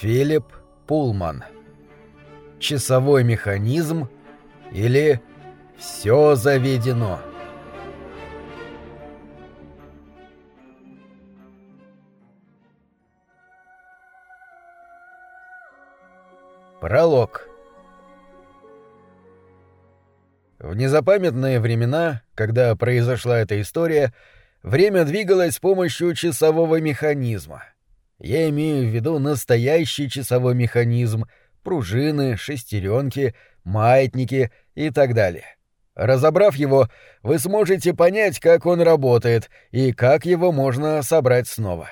Филипп Пулман. Часовой механизм или все заведено. Пролог. В незапамятные времена, когда произошла эта история, время двигалось с помощью часового механизма — я имею в виду настоящий часовой механизм, пружины, шестеренки, маятники и так далее. Разобрав его, вы сможете понять, как он работает и как его можно собрать снова.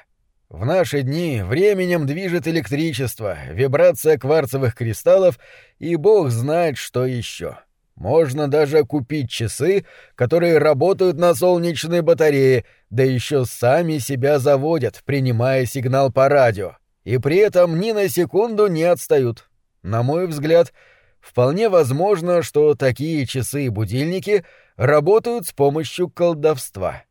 В наши дни временем движет электричество, вибрация кварцевых кристаллов и бог знает что еще. Можно даже купить часы, которые работают на солнечной батарее, да еще сами себя заводят, принимая сигнал по радио, и при этом ни на секунду не отстают. На мой взгляд, вполне возможно, что такие часы и будильники работают с помощью колдовства.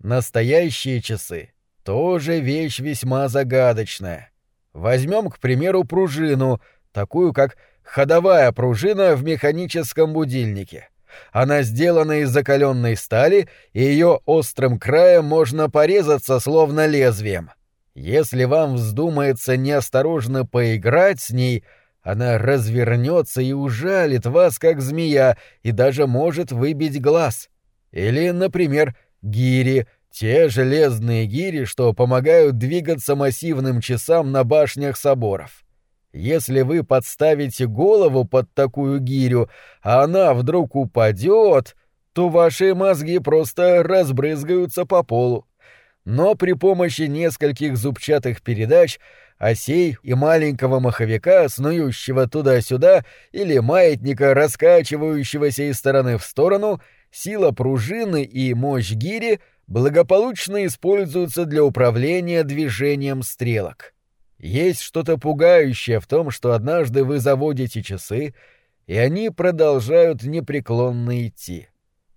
Настоящие часы — тоже вещь весьма загадочная. Возьмем, к примеру, пружину, такую как ходовая пружина в механическом будильнике. Она сделана из закаленной стали, и ее острым краем можно порезаться словно лезвием. Если вам вздумается неосторожно поиграть с ней, она развернется и ужалит вас, как змея, и даже может выбить глаз. Или, например, гири, те железные гири, что помогают двигаться массивным часам на башнях соборов. Если вы подставите голову под такую гирю, а она вдруг упадет, то ваши мозги просто разбрызгаются по полу. Но при помощи нескольких зубчатых передач, осей и маленького маховика, снующего туда-сюда, или маятника, раскачивающегося из стороны в сторону, сила пружины и мощь гири благополучно используются для управления движением стрелок. Есть что-то пугающее в том, что однажды вы заводите часы, и они продолжают непреклонно идти.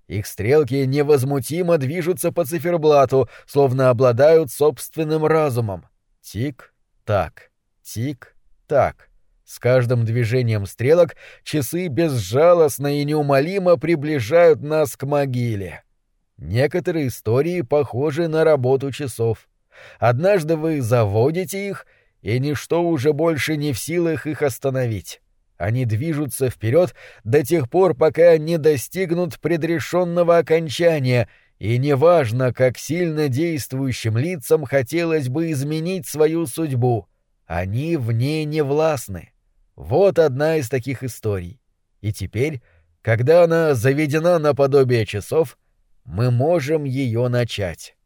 Их стрелки невозмутимо движутся по циферблату, словно обладают собственным разумом. Тик-так, тик-так. С каждым движением стрелок часы безжалостно и неумолимо приближают нас к могиле. Некоторые истории похожи на работу часов. Однажды вы заводите их — и ничто уже больше не в силах их остановить. Они движутся вперед до тех пор, пока не достигнут предрешенного окончания, и неважно, как сильно действующим лицам хотелось бы изменить свою судьбу, они в ней не властны. Вот одна из таких историй. И теперь, когда она заведена наподобие часов, мы можем ее начать.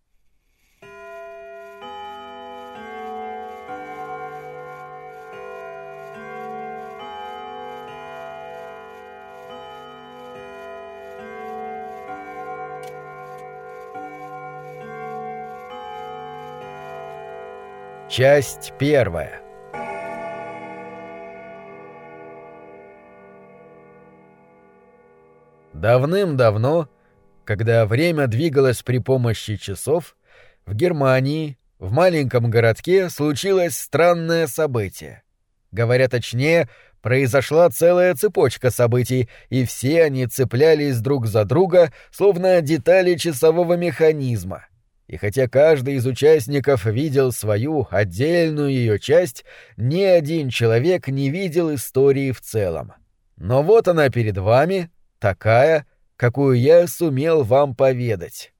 Часть первая. Давным-давно, когда время двигалось при помощи часов, в Германии, в маленьком городке, случилось странное событие. Говоря точнее, произошла целая цепочка событий, и все они цеплялись друг за друга, словно детали часового механизма — и хотя каждый из участников видел свою отдельную ее часть, ни один человек не видел истории в целом. Но вот она перед вами, такая, какую я сумел вам поведать.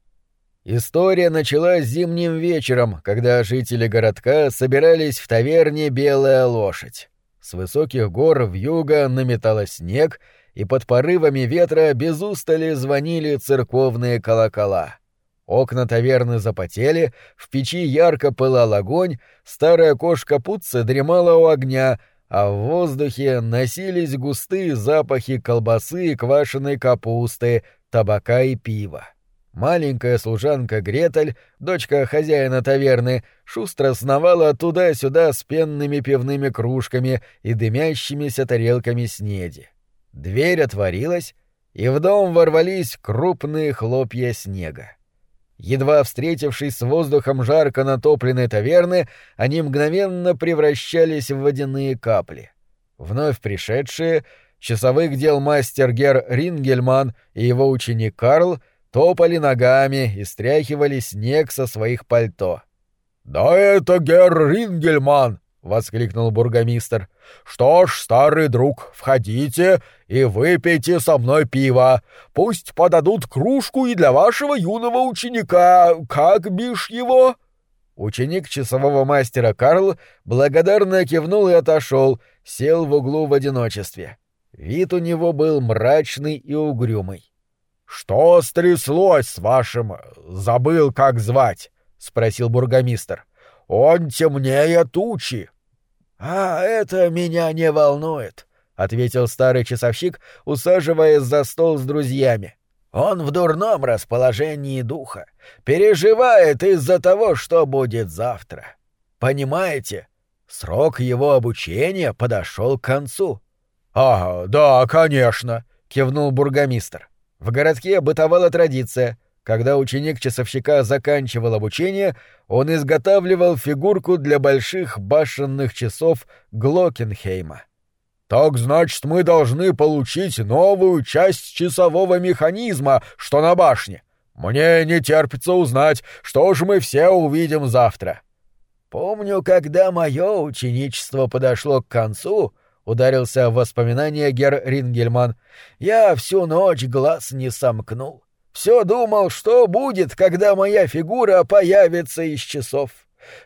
История началась зимним вечером, когда жители городка собирались в таверне «Белая лошадь». С высоких гор в юго наметала снег, и под порывами ветра без устали звонили церковные колокола. Окна таверны запотели, в печи ярко пылал огонь, старая кошка Путца дремала у огня, а в воздухе носились густые запахи колбасы и квашеной капусты, табака и пива. Маленькая служанка Гретель, дочка хозяина таверны, шустро сновала туда-сюда с пенными пивными кружками и дымящимися тарелками снеди. Дверь отворилась, и в дом ворвались крупные хлопья снега. Едва встретившись с воздухом жарко натопленной таверны, они мгновенно превращались в водяные капли. Вновь пришедшие, часовых дел мастер Гер Рингельман и его ученик Карл топали ногами и стряхивали снег со своих пальто. «Да это Гер Рингельман!» — воскликнул бургомистр. «Что ж, старый друг, входите и выпейте со мной пиво. Пусть подадут кружку и для вашего юного ученика. Как бишь его?» Ученик часового мастера Карл благодарно кивнул и отошел, сел в углу в одиночестве. Вид у него был мрачный и угрюмый. «Что стряслось с вашим... забыл, как звать?» — спросил бургомистр. «Он темнее тучи». «А это меня не волнует», — ответил старый часовщик, усаживаясь за стол с друзьями. «Он в дурном расположении духа, переживает из-за того, что будет завтра. Понимаете, срок его обучения подошел к концу». «А, да, конечно», — кивнул бургомистр. В городке бытовала традиция. Когда ученик часовщика заканчивал обучение, он изготавливал фигурку для больших башенных часов Глокенхейма. «Так значит, мы должны получить новую часть часового механизма, что на башне. Мне не терпится узнать, что же мы все увидим завтра». Помню, когда мое ученичество подошло к концу, — ударился в воспоминания Гер Рингельман. «Я всю ночь глаз не сомкнул. Все думал, что будет, когда моя фигура появится из часов.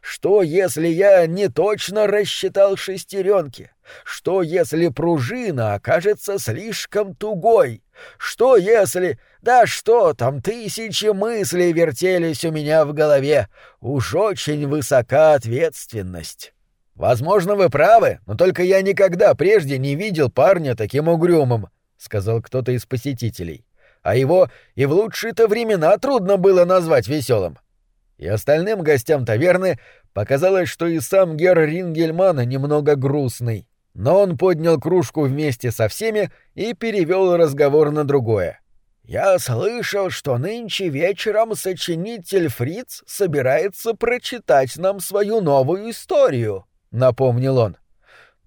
Что, если я не точно рассчитал шестеренки? Что, если пружина окажется слишком тугой? Что, если... Да что там, тысячи мыслей вертелись у меня в голове. Уж очень высока ответственность. «Возможно, вы правы, но только я никогда прежде не видел парня таким угрюмым», — сказал кто-то из посетителей. «А его и в лучшие-то времена трудно было назвать веселым». И остальным гостям таверны показалось, что и сам Гер Рингельман немного грустный. Но он поднял кружку вместе со всеми и перевел разговор на другое. «Я слышал, что нынче вечером сочинитель Фриц собирается прочитать нам свою новую историю». — напомнил он.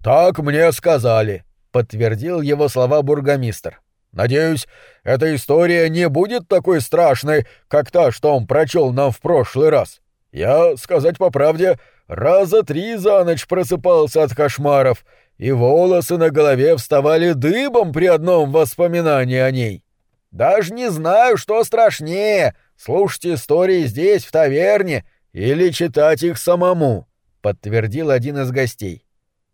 «Так мне сказали», — подтвердил его слова бургомистр. «Надеюсь, эта история не будет такой страшной, как та, что он прочел нам в прошлый раз. Я, сказать по правде, раза три за ночь просыпался от кошмаров, и волосы на голове вставали дыбом при одном воспоминании о ней. Даже не знаю, что страшнее — слушать истории здесь, в таверне, или читать их самому». — подтвердил один из гостей.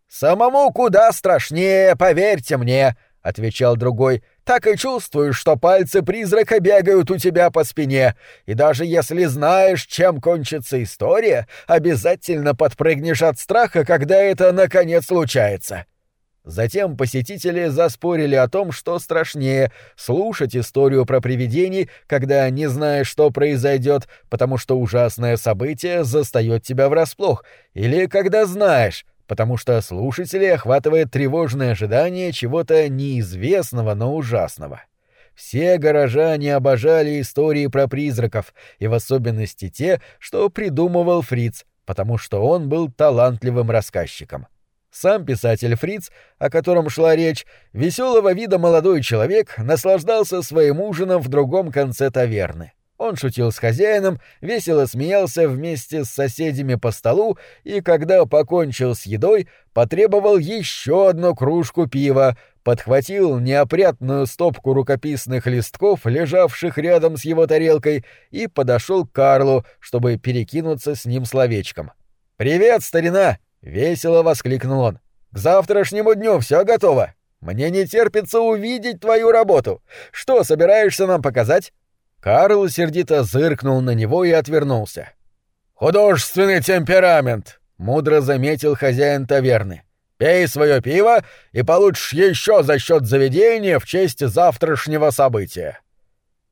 «Самому куда страшнее, поверьте мне», — отвечал другой. «Так и чувствуешь, что пальцы призрака бегают у тебя по спине, и даже если знаешь, чем кончится история, обязательно подпрыгнешь от страха, когда это наконец случается». Затем посетители заспорили о том, что страшнее — слушать историю про привидений, когда не знаешь, что произойдет, потому что ужасное событие застает тебя врасплох, или когда знаешь, потому что слушателей охватывает тревожное ожидание чего-то неизвестного, но ужасного. Все горожане обожали истории про призраков, и в особенности те, что придумывал Фриц, потому что он был талантливым рассказчиком. — сам писатель Фриц, о котором шла речь, веселого вида молодой человек, наслаждался своим ужином в другом конце таверны. Он шутил с хозяином, весело смеялся вместе с соседями по столу и, когда покончил с едой, потребовал еще одну кружку пива, подхватил неопрятную стопку рукописных листков, лежавших рядом с его тарелкой, и подошел к Карлу, чтобы перекинуться с ним словечком. «Привет, старина!» — весело воскликнул он. «К завтрашнему дню все готово. Мне не терпится увидеть твою работу. Что собираешься нам показать?» Карл сердито зыркнул на него и отвернулся. «Художественный темперамент», — мудро заметил хозяин таверны. «Пей свое пиво и получишь еще за счет заведения в честь завтрашнего события».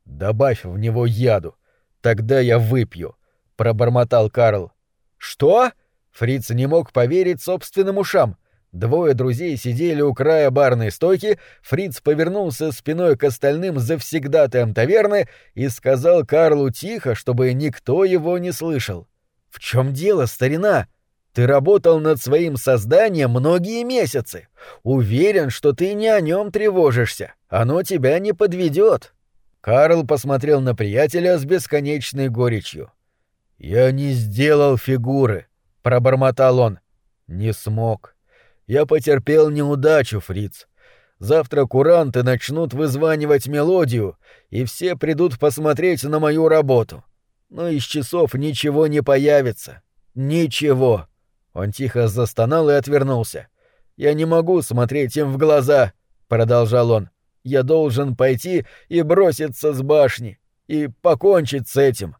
«Добавь в него яду, тогда я выпью», — пробормотал Карл. «Что?» Фриц не мог поверить собственным ушам. Двое друзей сидели у края барной стойки, Фриц повернулся спиной к остальным завсегдатаям таверны и сказал Карлу тихо, чтобы никто его не слышал. «В чем дело, старина? Ты работал над своим созданием многие месяцы. Уверен, что ты не о нем тревожишься. Оно тебя не подведет». Карл посмотрел на приятеля с бесконечной горечью. «Я не сделал фигуры», — пробормотал он. «Не смог». Я потерпел неудачу, Фриц. Завтра куранты начнут вызванивать мелодию, и все придут посмотреть на мою работу. Но из часов ничего не появится. Ничего. Он тихо застонал и отвернулся. Я не могу смотреть им в глаза, продолжал он. Я должен пойти и броситься с башни и покончить с этим.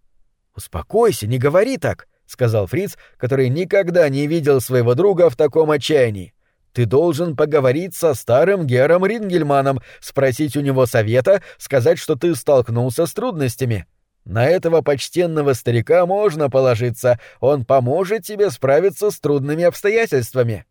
Успокойся, не говори так, сказал Фриц, который никогда не видел своего друга в таком отчаянии. Ты должен поговорить со старым Гером Рингельманом, спросить у него совета, сказать, что ты столкнулся с трудностями. На этого почтенного старика можно положиться, он поможет тебе справиться с трудными обстоятельствами.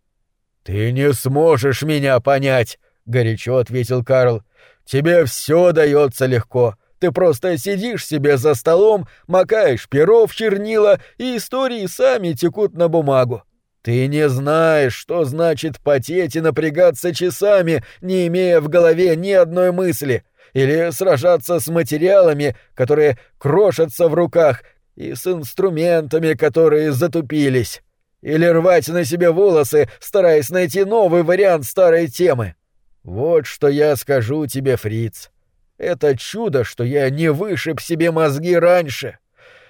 Ты не сможешь меня понять, горячо ответил Карл. Тебе все дается легко. Ты просто сидишь себе за столом, макаешь перо в чернила, и истории сами текут на бумагу. Ты не знаешь, что значит потеть и напрягаться часами, не имея в голове ни одной мысли, или сражаться с материалами, которые крошатся в руках, и с инструментами, которые затупились, или рвать на себе волосы, стараясь найти новый вариант старой темы. Вот что я скажу тебе, Фриц. Это чудо, что я не вышиб себе мозги раньше.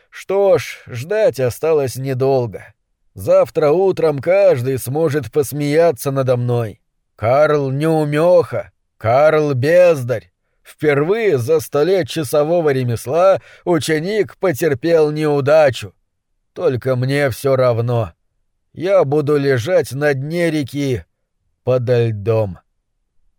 Что ж, ждать осталось недолго. Завтра утром каждый сможет посмеяться надо мной. Карл неумеха, Карл бездарь. Впервые за сто лет часового ремесла ученик потерпел неудачу. Только мне все равно. Я буду лежать на дне реки подо льдом.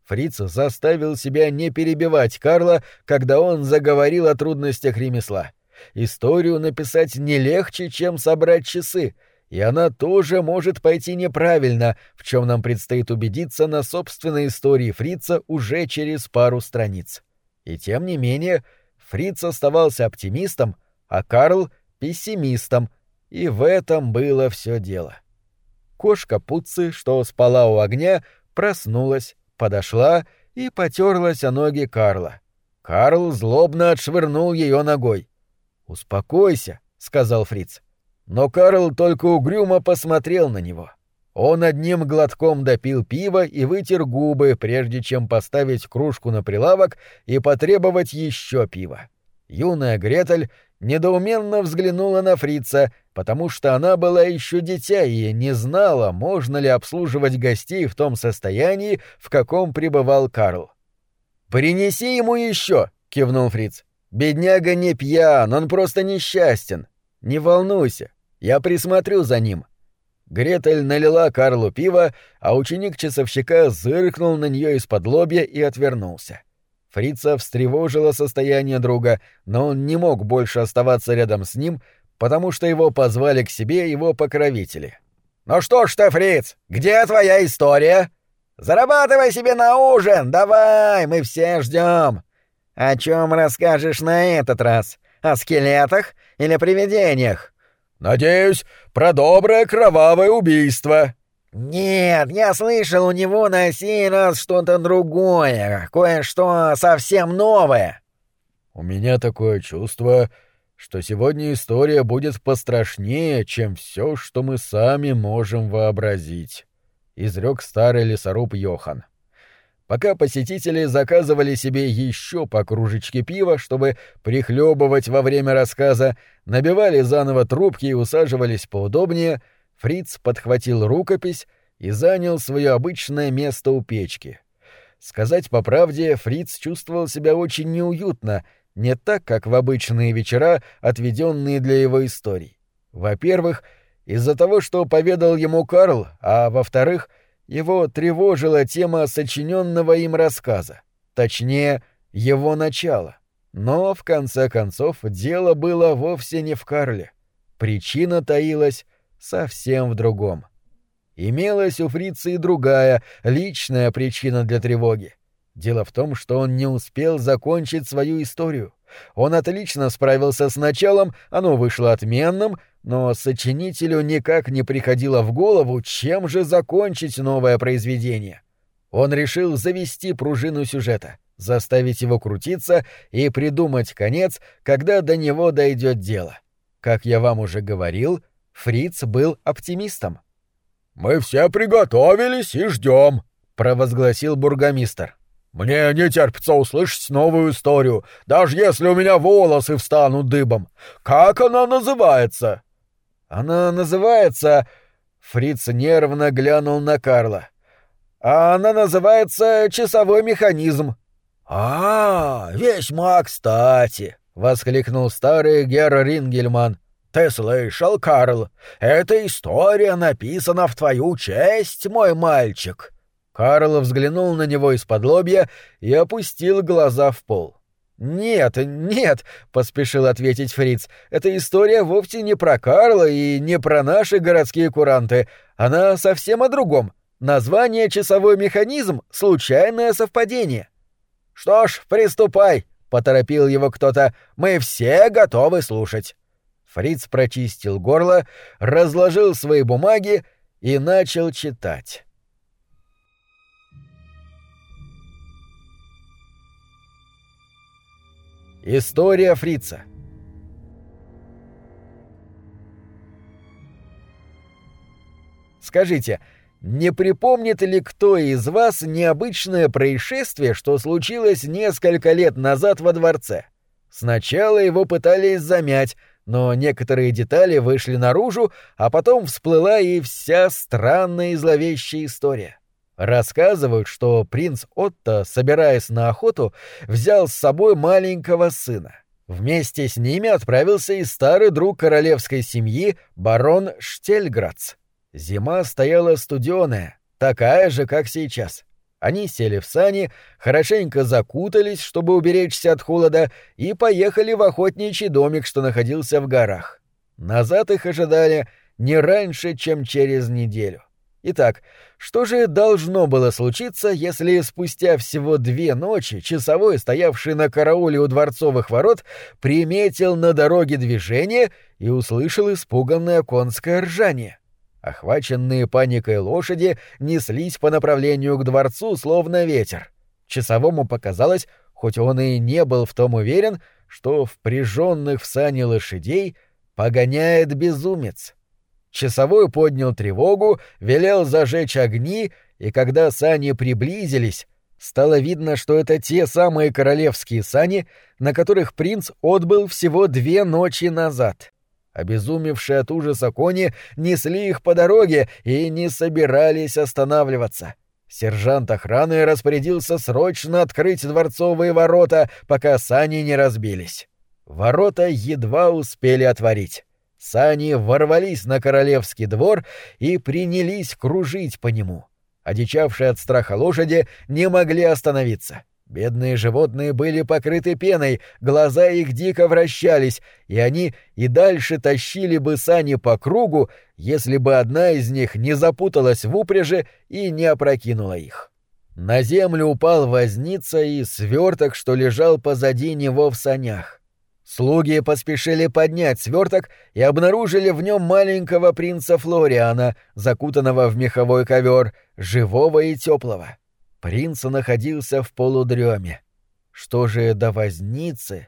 Фриц заставил себя не перебивать Карла, когда он заговорил о трудностях ремесла. Историю написать не легче, чем собрать часы, и она тоже может пойти неправильно, в чем нам предстоит убедиться на собственной истории Фрица уже через пару страниц. И тем не менее, Фриц оставался оптимистом, а Карл — пессимистом, и в этом было все дело. Кошка Пуцци, что спала у огня, проснулась, подошла и потерлась о ноги Карла. Карл злобно отшвырнул ее ногой. «Успокойся», — сказал Фриц. Но Карл только угрюмо посмотрел на него. Он одним глотком допил пиво и вытер губы, прежде чем поставить кружку на прилавок и потребовать еще пива. Юная Гретель недоуменно взглянула на фрица, потому что она была еще дитя и не знала, можно ли обслуживать гостей в том состоянии, в каком пребывал Карл. «Принеси ему еще!» — кивнул фриц. «Бедняга не пьян, он просто несчастен. Не волнуйся, я присмотрю за ним». Гретель налила Карлу пиво, а ученик часовщика зыркнул на нее из-под лобья и отвернулся. Фрица встревожило состояние друга, но он не мог больше оставаться рядом с ним, потому что его позвали к себе его покровители. «Ну что ж ты, Фриц, где твоя история? Зарабатывай себе на ужин, давай, мы все ждем. О чем расскажешь на этот раз? О скелетах или привидениях?» Надеюсь, про доброе кровавое убийство. Нет, я слышал у него на сей раз что-то другое, кое-что совсем новое. У меня такое чувство, что сегодня история будет пострашнее, чем все, что мы сами можем вообразить, изрек старый лесоруб Йохан. Пока посетители заказывали себе еще по кружечке пива, чтобы прихлебывать во время рассказа, набивали заново трубки и усаживались поудобнее, Фриц подхватил рукопись и занял свое обычное место у печки. Сказать по правде, Фриц чувствовал себя очень неуютно, не так, как в обычные вечера, отведенные для его историй. Во-первых, из-за того, что поведал ему Карл, а во-вторых — его тревожила тема сочиненного им рассказа, точнее, его начало. Но, в конце концов, дело было вовсе не в Карле. Причина таилась совсем в другом. Имелась у фрица и другая, личная причина для тревоги. Дело в том, что он не успел закончить свою историю. Он отлично справился с началом, оно вышло отменным, но сочинителю никак не приходило в голову, чем же закончить новое произведение. Он решил завести пружину сюжета, заставить его крутиться и придумать конец, когда до него дойдет дело. Как я вам уже говорил, Фриц был оптимистом. «Мы все приготовились и ждем», — провозгласил бургомистр. «Мне не терпится услышать новую историю, даже если у меня волосы встанут дыбом. Как она называется?» «Она называется...» Фриц нервно глянул на Карла. «А она называется «Часовой механизм». «А, весьма кстати», — воскликнул старый Герр Рингельман. «Ты слышал, Карл? Эта история написана в твою честь, мой мальчик». Карл взглянул на него из-под лобья и опустил глаза в пол. «Нет, нет», — поспешил ответить Фриц, — «эта история вовсе не про Карла и не про наши городские куранты. Она совсем о другом. Название «Часовой механизм» — случайное совпадение». «Что ж, приступай», — поторопил его кто-то, — «мы все готовы слушать». Фриц прочистил горло, разложил свои бумаги и начал читать. История Фрица. Скажите, не припомнит ли кто из вас необычное происшествие, что случилось несколько лет назад во дворце? Сначала его пытались замять, но некоторые детали вышли наружу, а потом всплыла и вся странная и зловещая история. Рассказывают, что принц Отто, собираясь на охоту, взял с собой маленького сына. Вместе с ними отправился и старый друг королевской семьи, барон Штельградц. Зима стояла студеная, такая же, как сейчас. Они сели в сани, хорошенько закутались, чтобы уберечься от холода, и поехали в охотничий домик, что находился в горах. Назад их ожидали не раньше, чем через неделю. Итак, что же должно было случиться, если спустя всего две ночи часовой, стоявший на карауле у дворцовых ворот, приметил на дороге движение и услышал испуганное конское ржание? Охваченные паникой лошади неслись по направлению к дворцу, словно ветер. Часовому показалось, хоть он и не был в том уверен, что впряженных в сани лошадей погоняет безумец. Часовой поднял тревогу, велел зажечь огни, и когда сани приблизились, стало видно, что это те самые королевские сани, на которых принц отбыл всего две ночи назад. Обезумевшие от ужаса кони несли их по дороге и не собирались останавливаться. Сержант охраны распорядился срочно открыть дворцовые ворота, пока сани не разбились. Ворота едва успели отворить. Сани ворвались на королевский двор и принялись кружить по нему. Одичавшие от страха лошади не могли остановиться. Бедные животные были покрыты пеной, глаза их дико вращались, и они и дальше тащили бы сани по кругу, если бы одна из них не запуталась в упряжи и не опрокинула их. На землю упал возница и сверток, что лежал позади него в санях. Слуги поспешили поднять сверток и обнаружили в нем маленького принца Флориана, закутанного в меховой ковер, живого и теплого. Принц находился в полудреме. Что же до возницы?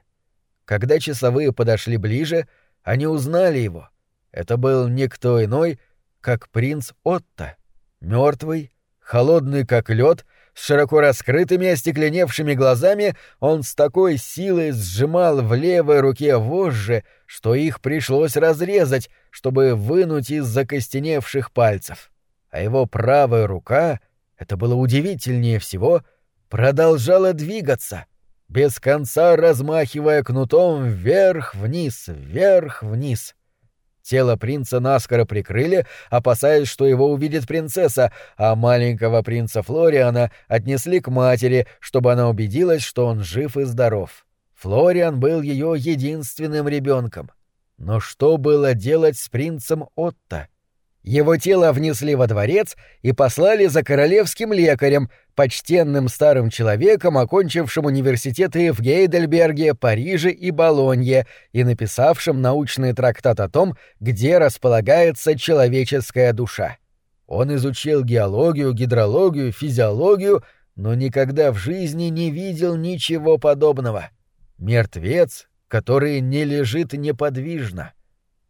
Когда часовые подошли ближе, они узнали его. Это был никто иной, как принц Отто, мертвый, холодный как лед, с широко раскрытыми остекленевшими глазами он с такой силой сжимал в левой руке вожжи, что их пришлось разрезать, чтобы вынуть из закостеневших пальцев. А его правая рука, это было удивительнее всего, продолжала двигаться, без конца размахивая кнутом вверх-вниз, вверх-вниз. Тело принца наскоро прикрыли, опасаясь, что его увидит принцесса, а маленького принца Флориана отнесли к матери, чтобы она убедилась, что он жив и здоров. Флориан был ее единственным ребенком. Но что было делать с принцем Отто? Его тело внесли во дворец и послали за королевским лекарем, почтенным старым человеком, окончившим университеты в Гейдельберге, Париже и Болонье и написавшим научный трактат о том, где располагается человеческая душа. Он изучил геологию, гидрологию, физиологию, но никогда в жизни не видел ничего подобного. Мертвец, который не лежит неподвижно.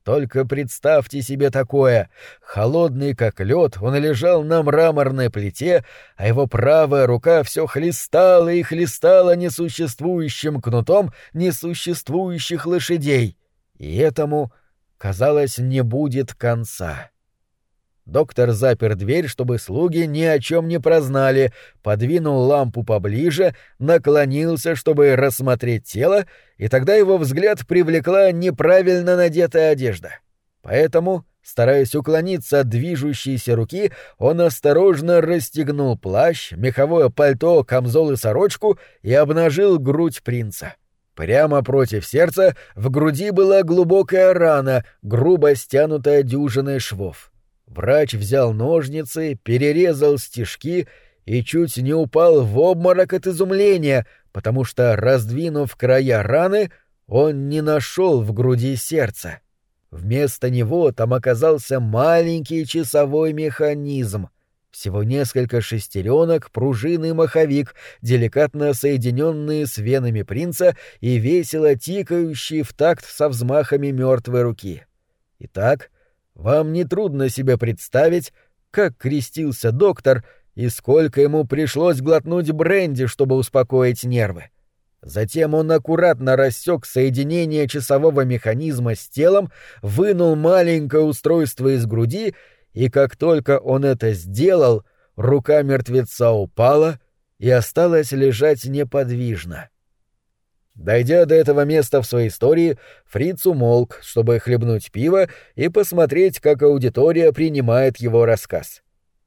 Только представьте себе такое. Холодный как лед, он лежал на мраморной плите, а его правая рука все хлестала и хлестала несуществующим кнутом несуществующих лошадей. И этому, казалось, не будет конца. Доктор запер дверь, чтобы слуги ни о чем не прознали, подвинул лампу поближе, наклонился, чтобы рассмотреть тело, и тогда его взгляд привлекла неправильно надетая одежда. Поэтому, стараясь уклониться от движущейся руки, он осторожно расстегнул плащ, меховое пальто, камзол и сорочку и обнажил грудь принца. Прямо против сердца в груди была глубокая рана, грубо стянутая дюжиной швов. Врач взял ножницы, перерезал стежки и чуть не упал в обморок от изумления, потому что, раздвинув края раны, он не нашел в груди сердца. Вместо него там оказался маленький часовой механизм. Всего несколько шестеренок, пружины и маховик, деликатно соединенные с венами принца и весело тикающие в такт со взмахами мертвой руки. Итак, вам не трудно себе представить, как крестился доктор и сколько ему пришлось глотнуть бренди, чтобы успокоить нервы. Затем он аккуратно рассек соединение часового механизма с телом, вынул маленькое устройство из груди, и как только он это сделал, рука мертвеца упала и осталась лежать неподвижно. Дойдя до этого места в своей истории, Фриц умолк, чтобы хлебнуть пиво и посмотреть, как аудитория принимает его рассказ.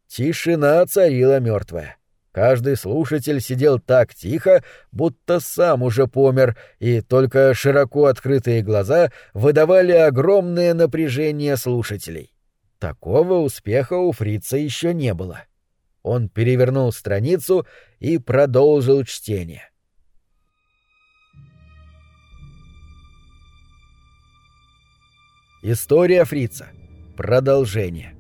Тишина царила мертвая. Каждый слушатель сидел так тихо, будто сам уже помер, и только широко открытые глаза выдавали огромное напряжение слушателей. Такого успеха у фрица еще не было. Он перевернул страницу и продолжил чтение. История фрица. Продолжение.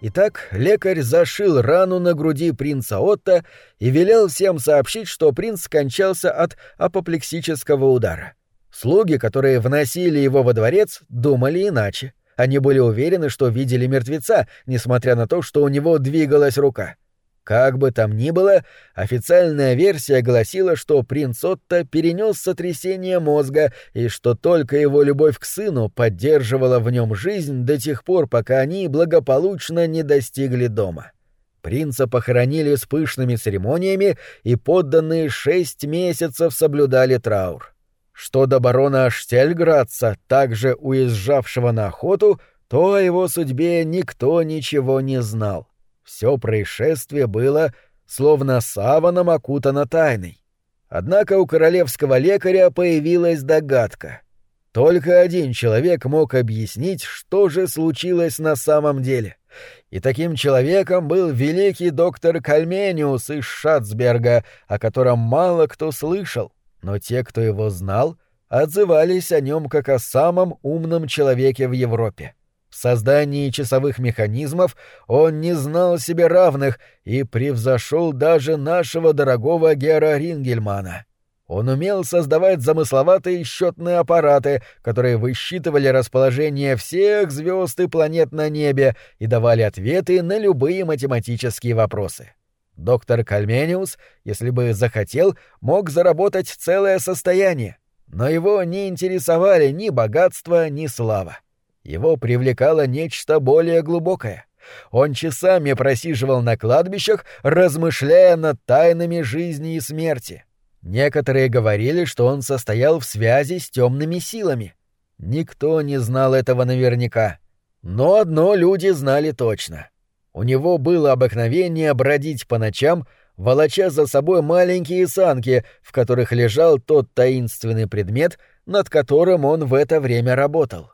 Итак, лекарь зашил рану на груди принца Отто и велел всем сообщить, что принц скончался от апоплексического удара. Слуги, которые вносили его во дворец, думали иначе. Они были уверены, что видели мертвеца, несмотря на то, что у него двигалась рука. Как бы там ни было, официальная версия гласила, что принц Отто перенес сотрясение мозга и что только его любовь к сыну поддерживала в нем жизнь до тех пор, пока они благополучно не достигли дома. Принца похоронили с пышными церемониями, и подданные шесть месяцев соблюдали траур. Что до барона Штельградца, также уезжавшего на охоту, то о его судьбе никто ничего не знал. Все происшествие было словно саваном окутано тайной. Однако у королевского лекаря появилась догадка. Только один человек мог объяснить, что же случилось на самом деле. И таким человеком был великий доктор Кальмениус из Шацберга, о котором мало кто слышал, но те, кто его знал, отзывались о нем как о самом умном человеке в Европе. В создании часовых механизмов он не знал себе равных и превзошел даже нашего дорогого Гера Рингельмана. Он умел создавать замысловатые счетные аппараты, которые высчитывали расположение всех звезд и планет на небе и давали ответы на любые математические вопросы. Доктор Кальмениус, если бы захотел, мог заработать целое состояние, но его не интересовали ни богатство, ни слава. Его привлекало нечто более глубокое. Он часами просиживал на кладбищах, размышляя над тайнами жизни и смерти. Некоторые говорили, что он состоял в связи с темными силами. Никто не знал этого наверняка. Но одно люди знали точно. У него было обыкновение бродить по ночам, волоча за собой маленькие санки, в которых лежал тот таинственный предмет, над которым он в это время работал.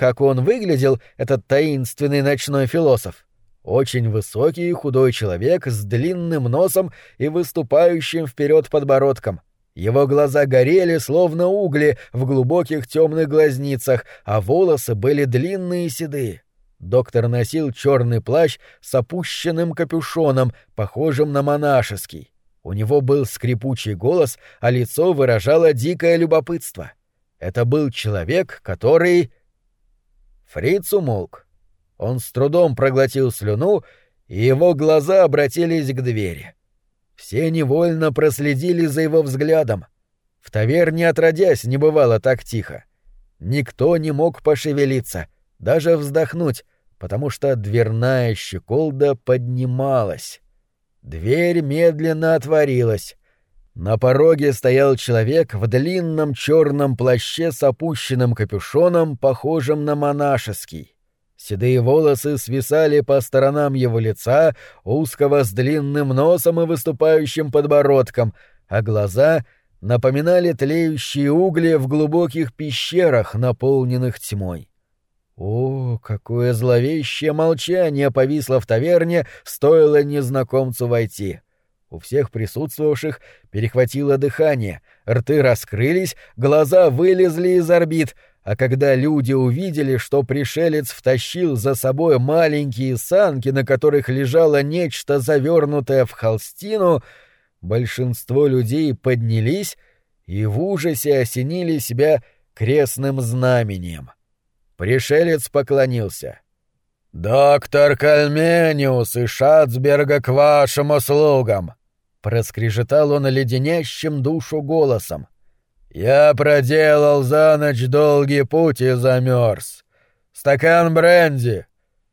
Как он выглядел, этот таинственный ночной философ? Очень высокий и худой человек с длинным носом и выступающим вперед подбородком. Его глаза горели, словно угли, в глубоких темных глазницах, а волосы были длинные и седые. Доктор носил черный плащ с опущенным капюшоном, похожим на монашеский. У него был скрипучий голос, а лицо выражало дикое любопытство. Это был человек, который... Фриц умолк. Он с трудом проглотил слюну, и его глаза обратились к двери. Все невольно проследили за его взглядом. В таверне отродясь не бывало так тихо. Никто не мог пошевелиться, даже вздохнуть, потому что дверная щеколда поднималась. Дверь медленно отворилась. На пороге стоял человек в длинном черном плаще с опущенным капюшоном, похожим на монашеский. Седые волосы свисали по сторонам его лица, узкого с длинным носом и выступающим подбородком, а глаза напоминали тлеющие угли в глубоких пещерах, наполненных тьмой. О, какое зловещее молчание повисло в таверне, стоило незнакомцу войти. У всех присутствовавших перехватило дыхание, рты раскрылись, глаза вылезли из орбит — а когда люди увидели, что пришелец втащил за собой маленькие санки, на которых лежало нечто завернутое в холстину, большинство людей поднялись и в ужасе осенили себя крестным знамением. Пришелец поклонился. «Доктор Кальмениус и Шацберга к вашим услугам!» — проскрежетал он леденящим душу голосом. «Я проделал за ночь долгий путь и замерз. Стакан бренди!»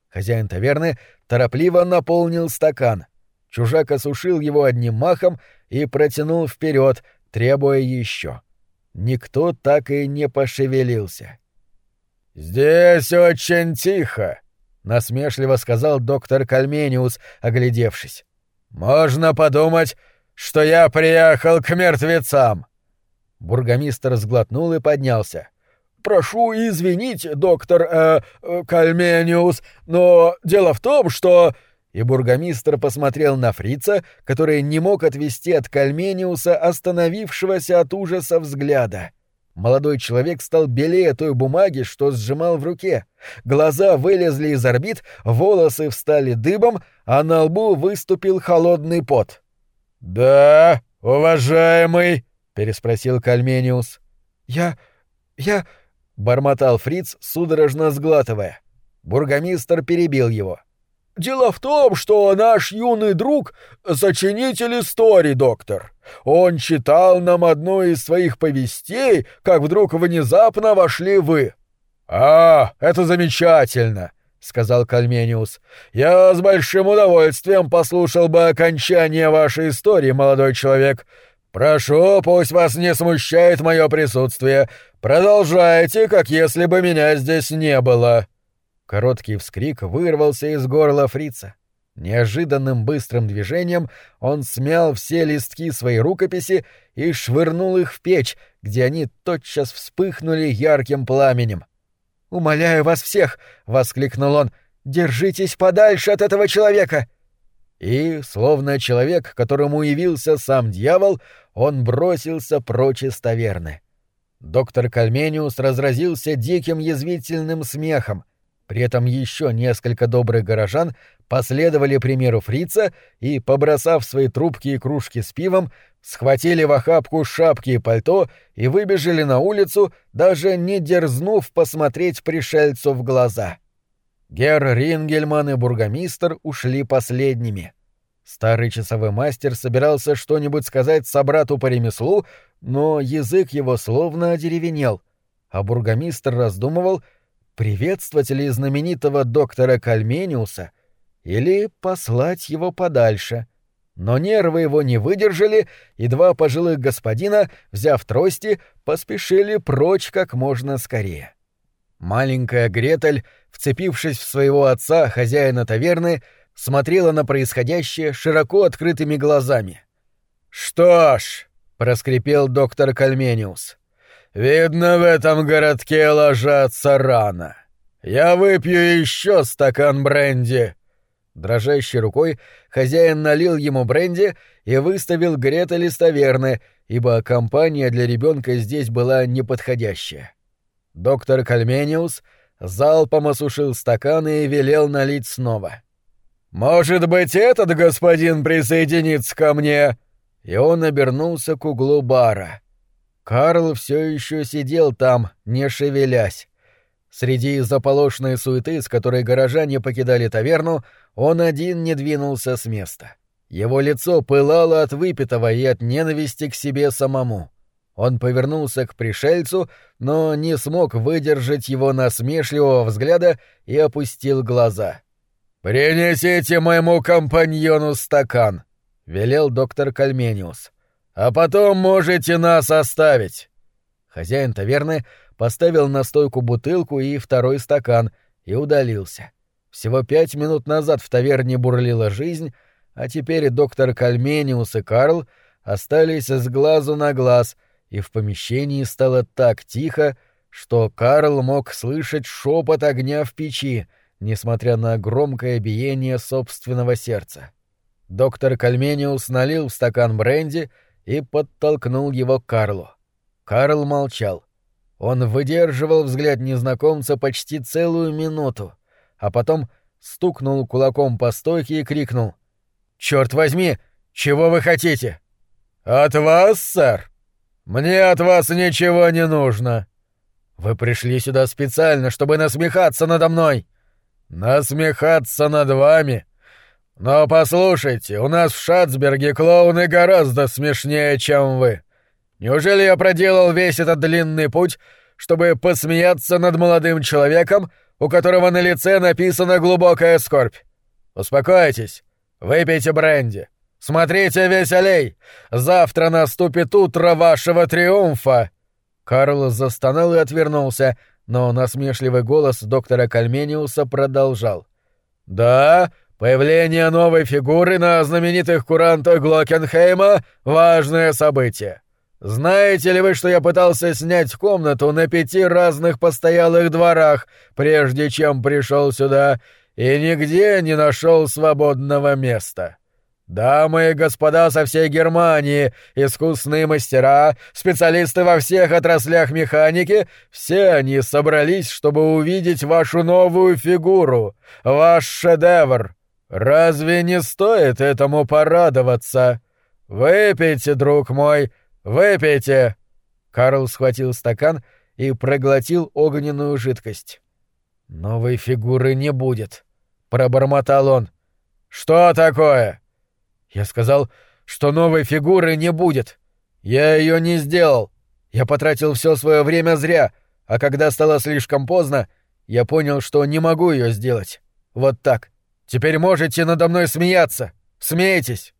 Хозяин таверны торопливо наполнил стакан. Чужак осушил его одним махом и протянул вперед, требуя еще. Никто так и не пошевелился. «Здесь очень тихо», — насмешливо сказал доктор Кальмениус, оглядевшись. «Можно подумать, что я приехал к мертвецам». Бургомистр сглотнул и поднялся. «Прошу извинить, доктор э, э, Кальмениус, но дело в том, что...» И бургомистр посмотрел на фрица, который не мог отвести от Кальмениуса остановившегося от ужаса взгляда. Молодой человек стал белее той бумаги, что сжимал в руке. Глаза вылезли из орбит, волосы встали дыбом, а на лбу выступил холодный пот. «Да, уважаемый!» переспросил Кальмениус. Я я бормотал Фриц, судорожно сглатывая. Бургомистр перебил его. Дело в том, что наш юный друг — сочинитель истории, доктор. Он читал нам одну из своих повестей, как вдруг внезапно вошли вы. — А, это замечательно, — сказал Кальмениус. — Я с большим удовольствием послушал бы окончание вашей истории, молодой человек. «Прошу, пусть вас не смущает мое присутствие. Продолжайте, как если бы меня здесь не было». Короткий вскрик вырвался из горла фрица. Неожиданным быстрым движением он смял все листки своей рукописи и швырнул их в печь, где они тотчас вспыхнули ярким пламенем. «Умоляю вас всех!» — воскликнул он. «Держитесь подальше от этого человека!» И, словно человек, которому явился сам дьявол, он бросился прочь из таверны. Доктор Кальмениус разразился диким язвительным смехом. При этом еще несколько добрых горожан последовали примеру фрица и, побросав свои трубки и кружки с пивом, схватили в охапку шапки и пальто и выбежали на улицу, даже не дерзнув посмотреть пришельцу в глаза. — Герр Рингельман и бургомистр ушли последними. Старый часовой мастер собирался что-нибудь сказать собрату по ремеслу, но язык его словно одеревенел, а бургомистр раздумывал, приветствовать ли знаменитого доктора Кальмениуса или послать его подальше. Но нервы его не выдержали, и два пожилых господина, взяв трости, поспешили прочь как можно скорее. Маленькая Гретель, вцепившись в своего отца, хозяина таверны, смотрела на происходящее широко открытыми глазами. «Что ж», — проскрипел доктор Кальмениус, — Видно, в этом городке ложатся рано. Я выпью еще стакан бренди. Дрожащей рукой хозяин налил ему бренди и выставил Грета листоверны, ибо компания для ребенка здесь была неподходящая. Доктор Кальмениус залпом осушил стаканы и велел налить снова. «Может быть, этот господин присоединится ко мне?» И он обернулся к углу бара. Карл все еще сидел там, не шевелясь. Среди заполошенной суеты, с которой горожане покидали таверну, он один не двинулся с места. Его лицо пылало от выпитого и от ненависти к себе самому. Он повернулся к пришельцу, но не смог выдержать его насмешливого взгляда и опустил глаза. «Принесите моему компаньону стакан», — велел доктор Кальмениус. «А потом можете нас оставить». Хозяин таверны поставил на стойку бутылку и второй стакан и удалился. Всего пять минут назад в таверне бурлила жизнь, а теперь доктор Кальмениус и Карл остались с глазу на глаз — и в помещении стало так тихо, что Карл мог слышать шепот огня в печи, несмотря на громкое биение собственного сердца. Доктор Кальмениус налил в стакан бренди и подтолкнул его к Карлу. Карл молчал. Он выдерживал взгляд незнакомца почти целую минуту, а потом стукнул кулаком по стойке и крикнул. «Чёрт возьми! Чего вы хотите?» «От вас, сэр!» «Мне от вас ничего не нужно». «Вы пришли сюда специально, чтобы насмехаться надо мной». «Насмехаться над вами? Но послушайте, у нас в Шацберге клоуны гораздо смешнее, чем вы. Неужели я проделал весь этот длинный путь, чтобы посмеяться над молодым человеком, у которого на лице написана глубокая скорбь? Успокойтесь, выпейте бренди. Смотрите веселей! Завтра наступит утро вашего триумфа!» Карл застонал и отвернулся, но насмешливый голос доктора Кальмениуса продолжал. «Да, появление новой фигуры на знаменитых курантах Глокенхейма — важное событие. Знаете ли вы, что я пытался снять комнату на пяти разных постоялых дворах, прежде чем пришел сюда, и нигде не нашел свободного места?» Дамы и господа со всей Германии, искусные мастера, специалисты во всех отраслях механики, все они собрались, чтобы увидеть вашу новую фигуру, ваш шедевр. Разве не стоит этому порадоваться? Выпейте, друг мой, выпейте. Карл схватил стакан и проглотил огненную жидкость. Новой фигуры не будет, пробормотал он. Что такое? Я сказал, что новой фигуры не будет. Я ее не сделал. Я потратил все свое время зря, а когда стало слишком поздно, я понял, что не могу ее сделать. Вот так. Теперь можете надо мной смеяться. Смейтесь.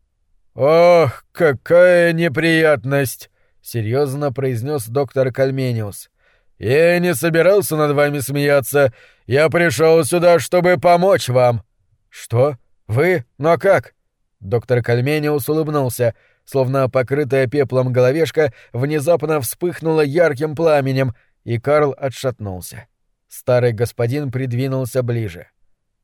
Ох, какая неприятность, серьезно произнес доктор Кальмениус. Я не собирался над вами смеяться. Я пришел сюда, чтобы помочь вам. Что? Вы? Но как? Доктор Кальмениус улыбнулся, словно покрытая пеплом головешка внезапно вспыхнула ярким пламенем, и Карл отшатнулся. Старый господин придвинулся ближе.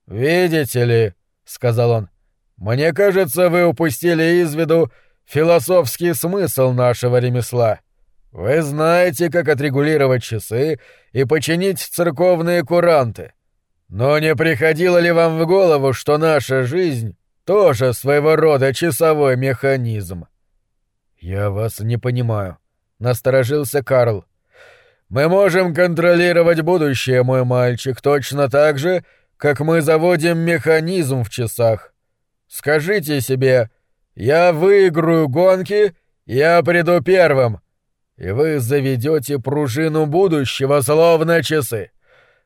«Видите ли», — сказал он, — «мне кажется, вы упустили из виду философский смысл нашего ремесла. Вы знаете, как отрегулировать часы и починить церковные куранты. Но не приходило ли вам в голову, что наша жизнь тоже своего рода часовой механизм. Я вас не понимаю, насторожился Карл. Мы можем контролировать будущее, мой мальчик, точно так же, как мы заводим механизм в часах. Скажите себе, я выиграю гонки, я приду первым, и вы заведете пружину будущего, словно часы.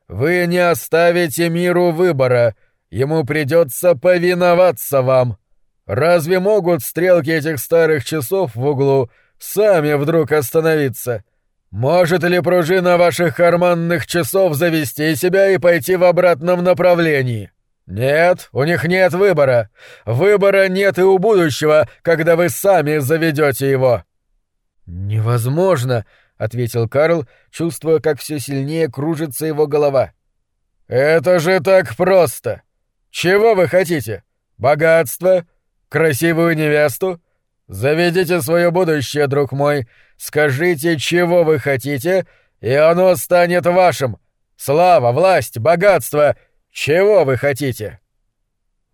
Вы не оставите миру выбора — Ему придется повиноваться вам. Разве могут стрелки этих старых часов в углу сами вдруг остановиться? Может ли пружина ваших карманных часов завести себя и пойти в обратном направлении? Нет, у них нет выбора. Выбора нет и у будущего, когда вы сами заведете его. Невозможно, ответил Карл, чувствуя, как все сильнее кружится его голова. Это же так просто. Чего вы хотите? Богатство? Красивую невесту? Заведите свое будущее, друг мой. Скажите, чего вы хотите, и оно станет вашим. Слава, власть, богатство. Чего вы хотите?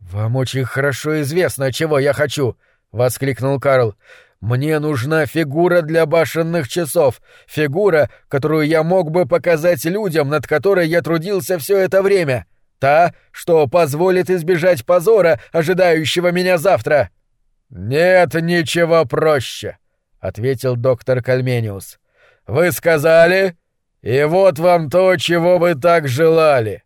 Вам очень хорошо известно, чего я хочу, воскликнул Карл. Мне нужна фигура для башенных часов, фигура, которую я мог бы показать людям, над которой я трудился все это время. Та, что позволит избежать позора, ожидающего меня завтра. Нет ничего проще, ответил доктор Кальмениус. Вы сказали, и вот вам то, чего вы так желали.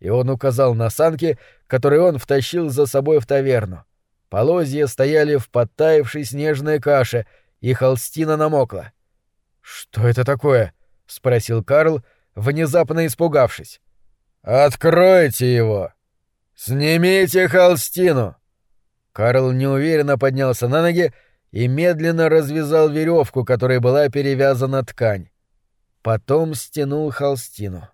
И он указал на санки, которые он втащил за собой в таверну. Полозья стояли в подтаявшей снежной каше, и холстина намокла. «Что это такое?» — спросил Карл, внезапно испугавшись. «Откройте его! Снимите холстину!» Карл неуверенно поднялся на ноги и медленно развязал веревку, которой была перевязана ткань. Потом стянул холстину.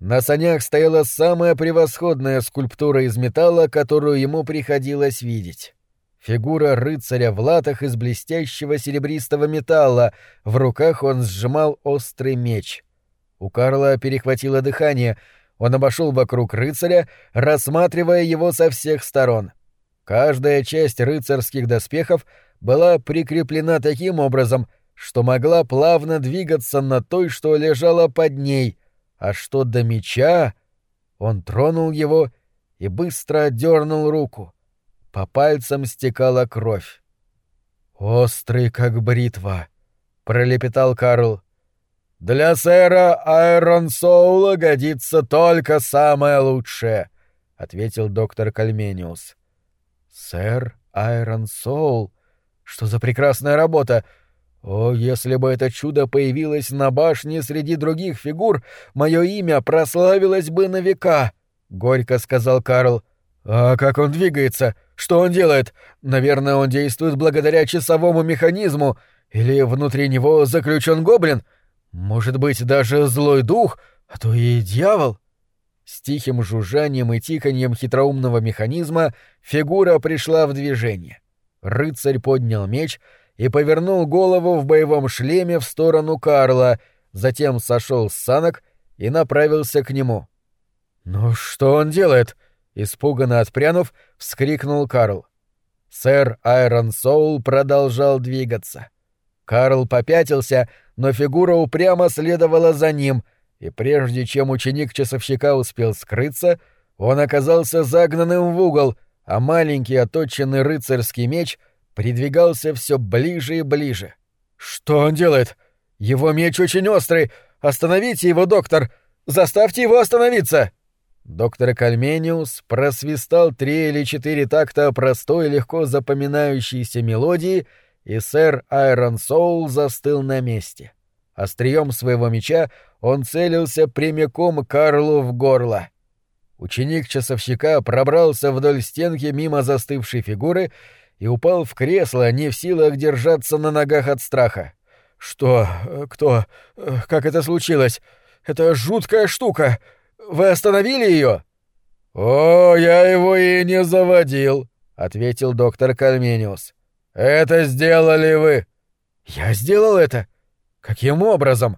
На санях стояла самая превосходная скульптура из металла, которую ему приходилось видеть. Фигура рыцаря в латах из блестящего серебристого металла, в руках он сжимал острый меч. У Карла перехватило дыхание, он обошел вокруг рыцаря, рассматривая его со всех сторон. Каждая часть рыцарских доспехов была прикреплена таким образом, что могла плавно двигаться на той, что лежала под ней — а что до меча... Он тронул его и быстро отдернул руку. По пальцам стекала кровь. «Острый, как бритва», — пролепетал Карл. «Для сэра Айрон Соула годится только самое лучшее», — ответил доктор Кальмениус. «Сэр Айрон Соул? Что за прекрасная работа! О, если бы это чудо появилось на башне среди других фигур, мое имя прославилось бы на века, — горько сказал Карл. А как он двигается? Что он делает? Наверное, он действует благодаря часовому механизму, или внутри него заключен гоблин? Может быть, даже злой дух, а то и дьявол? С тихим жужжанием и тиканьем хитроумного механизма фигура пришла в движение. Рыцарь поднял меч — и повернул голову в боевом шлеме в сторону Карла, затем сошел с санок и направился к нему. «Ну что он делает?» — испуганно отпрянув, вскрикнул Карл. Сэр Айрон Соул продолжал двигаться. Карл попятился, но фигура упрямо следовала за ним, и прежде чем ученик часовщика успел скрыться, он оказался загнанным в угол, а маленький оточенный рыцарский меч — придвигался все ближе и ближе. «Что он делает? Его меч очень острый! Остановите его, доктор! Заставьте его остановиться!» Доктор Кальмениус просвистал три или четыре такта простой, легко запоминающейся мелодии, и сэр Айрон Соул застыл на месте. Острием своего меча он целился прямиком Карлу в горло. Ученик часовщика пробрался вдоль стенки мимо застывшей фигуры и упал в кресло, не в силах держаться на ногах от страха. «Что? Кто? Как это случилось? Это жуткая штука! Вы остановили ее?» «О, я его и не заводил», — ответил доктор Кальмениус. «Это сделали вы». «Я сделал это? Каким образом?»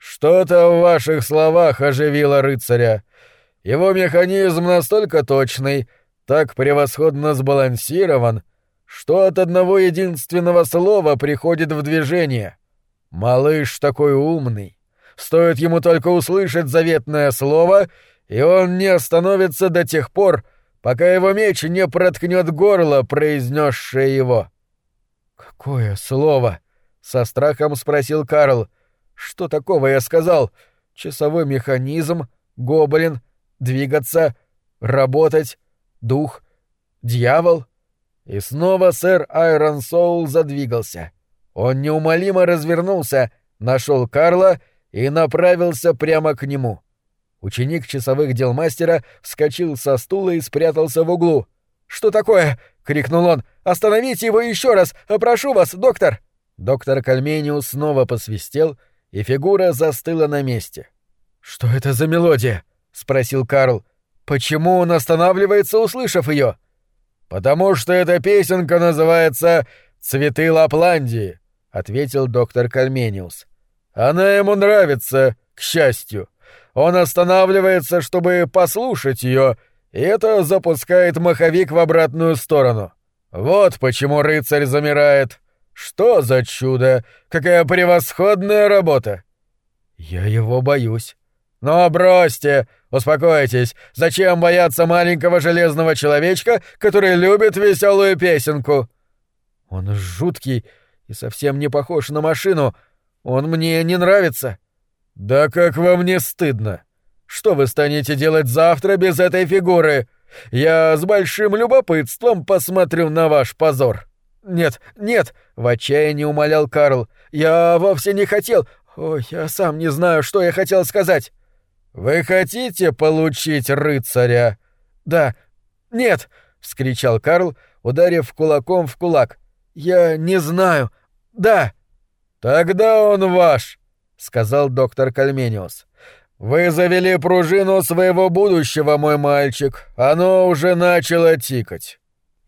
«Что-то в ваших словах оживило рыцаря. Его механизм настолько точный, так превосходно сбалансирован, что от одного единственного слова приходит в движение. Малыш такой умный. Стоит ему только услышать заветное слово, и он не остановится до тех пор, пока его меч не проткнет горло, произнесшее его. «Какое слово?» — со страхом спросил Карл. «Что такого я сказал? Часовой механизм, гоблин, двигаться, работать, дух, дьявол?» И снова сэр Айрон Соул задвигался. Он неумолимо развернулся, нашел Карла и направился прямо к нему. Ученик часовых дел мастера вскочил со стула и спрятался в углу. «Что такое?» — крикнул он. «Остановите его еще раз! Прошу вас, доктор!» Доктор Кальмениус снова посвистел, и фигура застыла на месте. «Что это за мелодия?» — спросил Карл. «Почему он останавливается, услышав ее?» «Потому что эта песенка называется «Цветы Лапландии», — ответил доктор Кальмениус. «Она ему нравится, к счастью. Он останавливается, чтобы послушать ее, и это запускает маховик в обратную сторону. Вот почему рыцарь замирает. Что за чудо! Какая превосходная работа!» «Я его боюсь». «Ну, бросьте! Успокойтесь! Зачем бояться маленького железного человечка, который любит веселую песенку?» «Он жуткий и совсем не похож на машину. Он мне не нравится». «Да как вам не стыдно? Что вы станете делать завтра без этой фигуры? Я с большим любопытством посмотрю на ваш позор». «Нет, нет!» — в отчаянии умолял Карл. «Я вовсе не хотел. Ой, я сам не знаю, что я хотел сказать». «Вы хотите получить рыцаря?» «Да». «Нет!» — вскричал Карл, ударив кулаком в кулак. «Я не знаю. Да». «Тогда он ваш», — сказал доктор Кальмениус. «Вы завели пружину своего будущего, мой мальчик. Оно уже начало тикать».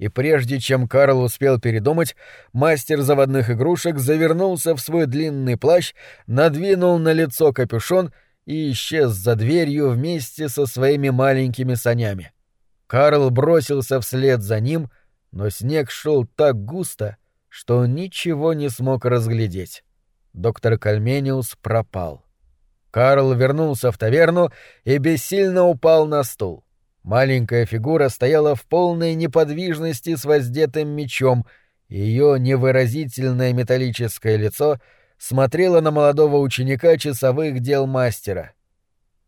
И прежде чем Карл успел передумать, мастер заводных игрушек завернулся в свой длинный плащ, надвинул на лицо капюшон и исчез за дверью вместе со своими маленькими санями. Карл бросился вслед за ним, но снег шел так густо, что он ничего не смог разглядеть. Доктор Кальмениус пропал. Карл вернулся в таверну и бессильно упал на стул. Маленькая фигура стояла в полной неподвижности с воздетым мечом, и ее невыразительное металлическое лицо смотрело на молодого ученика часовых дел мастера.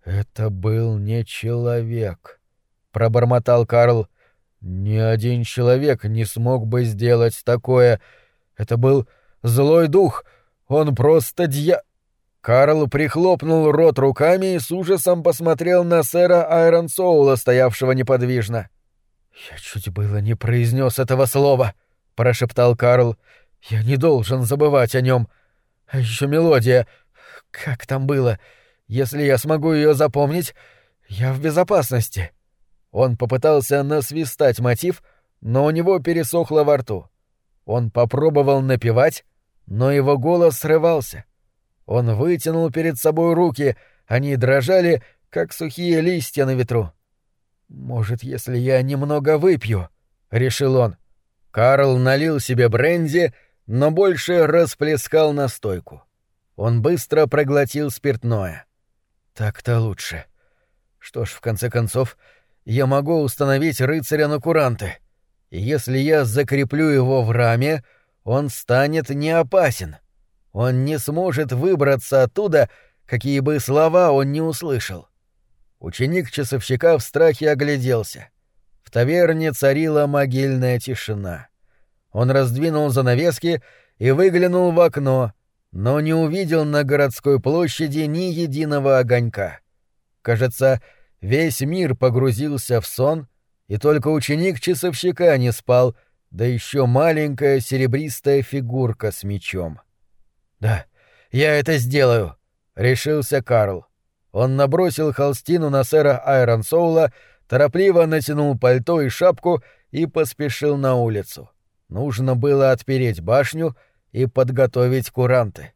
«Это был не человек», — пробормотал Карл. «Ни один человек не смог бы сделать такое. Это был злой дух. Он просто дья...» Карл прихлопнул рот руками и с ужасом посмотрел на сэра Айрон Соула, стоявшего неподвижно. «Я чуть было не произнес этого слова», — прошептал Карл. «Я не должен забывать о нем. А еще мелодия. Как там было? Если я смогу ее запомнить, я в безопасности». Он попытался насвистать мотив, но у него пересохло во рту. Он попробовал напевать, но его голос срывался. Он вытянул перед собой руки, они дрожали, как сухие листья на ветру. «Может, если я немного выпью?» — решил он. Карл налил себе бренди, но больше расплескал настойку. Он быстро проглотил спиртное. «Так-то лучше. Что ж, в конце концов, я могу установить рыцаря на куранты. И если я закреплю его в раме, он станет не опасен. Он не сможет выбраться оттуда, какие бы слова он не услышал. Ученик часовщика в страхе огляделся. В таверне царила могильная тишина. Он раздвинул занавески и выглянул в окно, но не увидел на городской площади ни единого огонька. Кажется, весь мир погрузился в сон, и только ученик часовщика не спал, да еще маленькая серебристая фигурка с мечом. «Да, я это сделаю», — решился Карл. Он набросил холстину на сэра Айрон Соула, торопливо натянул пальто и шапку и поспешил на улицу. Нужно было отпереть башню и подготовить куранты.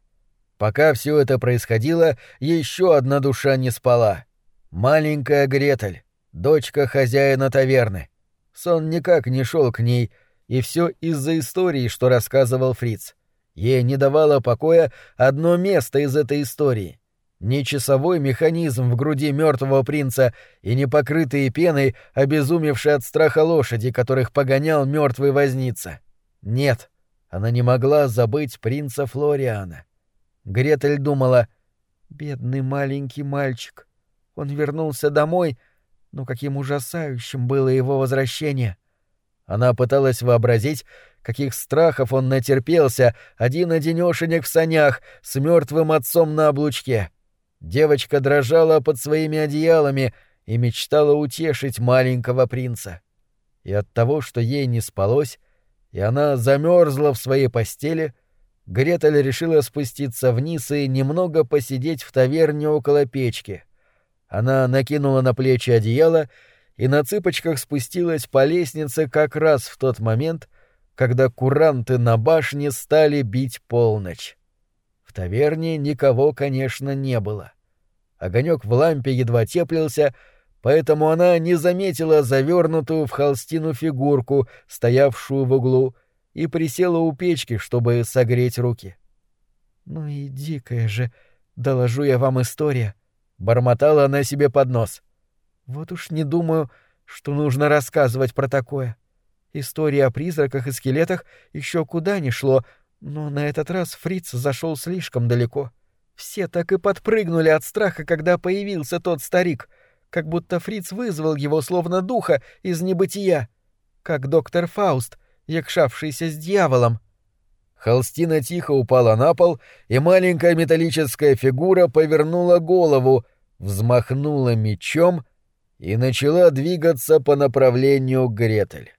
Пока все это происходило, еще одна душа не спала. Маленькая Гретель, дочка хозяина таверны. Сон никак не шел к ней, и все из-за истории, что рассказывал Фриц. Ей не давало покоя одно место из этой истории. Не часовой механизм в груди мертвого принца и не покрытые пеной, обезумевшие от страха лошади, которых погонял мертвый возница. Нет, она не могла забыть принца Флориана. Гретель думала, «Бедный маленький мальчик. Он вернулся домой, но каким ужасающим было его возвращение». Она пыталась вообразить, каких страхов он натерпелся, один-одинешенек в санях, с мертвым отцом на облучке. Девочка дрожала под своими одеялами и мечтала утешить маленького принца. И от того, что ей не спалось, и она замерзла в своей постели, Гретель решила спуститься вниз и немного посидеть в таверне около печки. Она накинула на плечи одеяло и на цыпочках спустилась по лестнице как раз в тот момент, когда куранты на башне стали бить полночь. В таверне никого, конечно, не было. Огонек в лампе едва теплился, поэтому она не заметила завернутую в холстину фигурку, стоявшую в углу, и присела у печки, чтобы согреть руки. «Ну и дикая же, доложу я вам история», — бормотала она себе под нос. «Вот уж не думаю, что нужно рассказывать про такое. История о призраках и скелетах еще куда ни шло, но на этот раз Фриц зашел слишком далеко. Все так и подпрыгнули от страха, когда появился тот старик, как будто Фриц вызвал его словно духа из небытия, как доктор Фауст, якшавшийся с дьяволом. Холстина тихо упала на пол, и маленькая металлическая фигура повернула голову, взмахнула мечом и начала двигаться по направлению к Гретель.